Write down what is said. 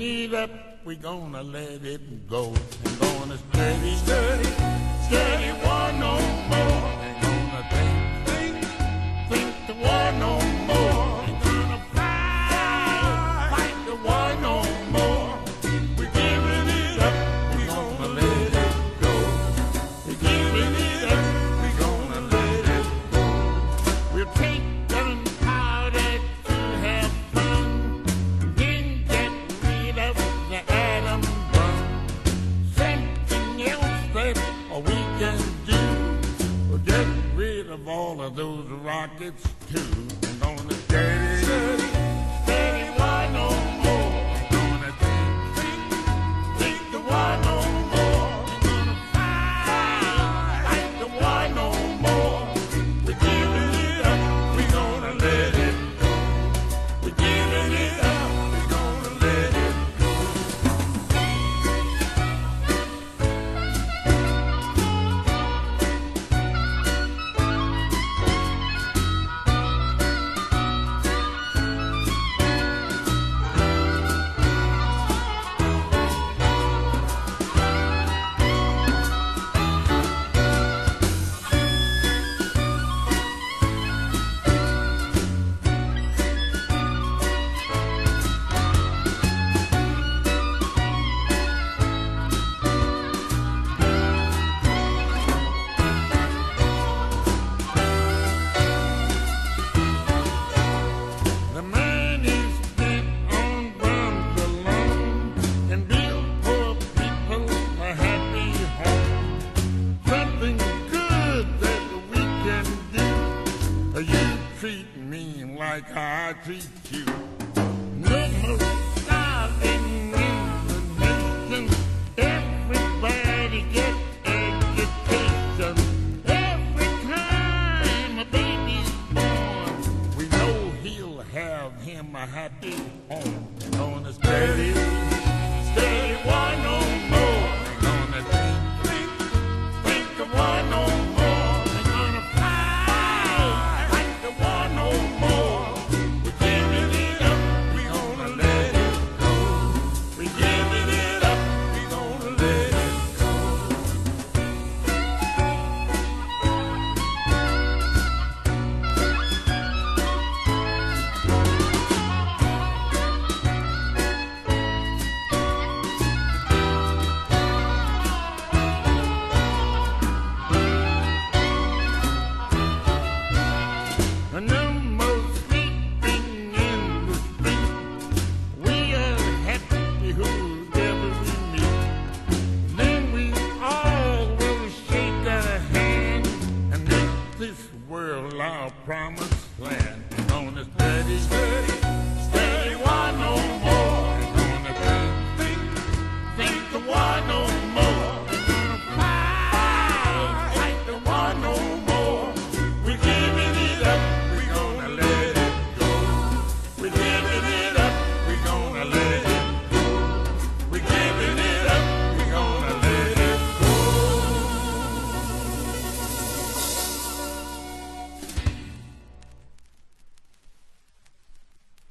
bring up, we gonna let it go. I'm gonna steady, steady, steady. one no more. do. Get rid of all of those rockets too. like I treat you. No, no, this world our promised land. On this dirty, dirty